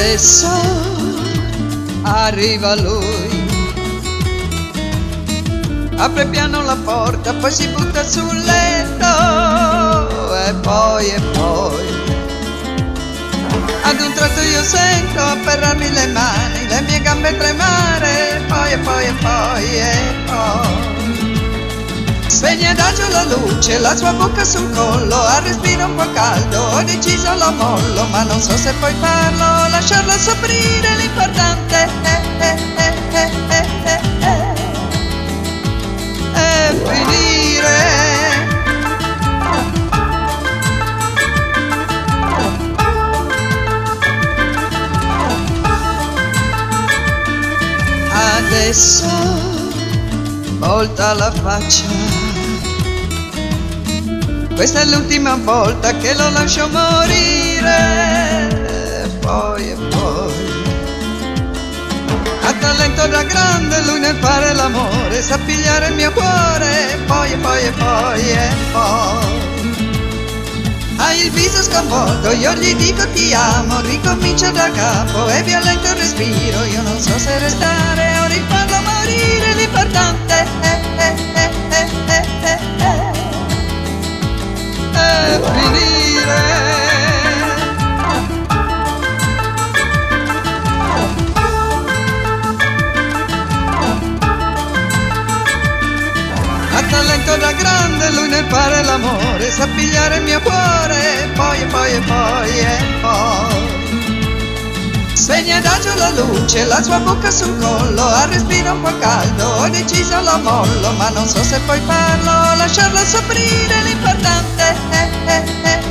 Adesso arriva lui. Apre piano la porta, poi si butta sul letto e poi e poi. Ad un tratto io sento afferrarmi le mani, le mie gambe tremare, Spegne adagio la luce, la sua bocca sul collo, a respiro un po' caldo, ho deciso lo mollo, ma non so se puoi farlo, lasciarla soffrire, l'importante è, è, è, è, è, è finire. Adesso volta la faccia questa è l'ultima volta che lo lascio morire. Poi e poi. Ha talento da grande lui nel fare l'amore, sa pigliare il mio cuore. Poi e poi e poi e poi. Hai il viso sconvolto, io gli dico ti amo, ricomincia da capo, è violento il respiro, io non so se restare o rifarlo morire, l'importante Talento da grande lui nel fare l'amore, sa pigliare il mio cuore, poi e poi e poi e poi. Spegne adagio la luce, la sua bocca sul collo, a respiro un po' caldo, ho deciso lo mollo, ma non so se puoi farlo, lasciarla soffrire, l'importante è, è, è,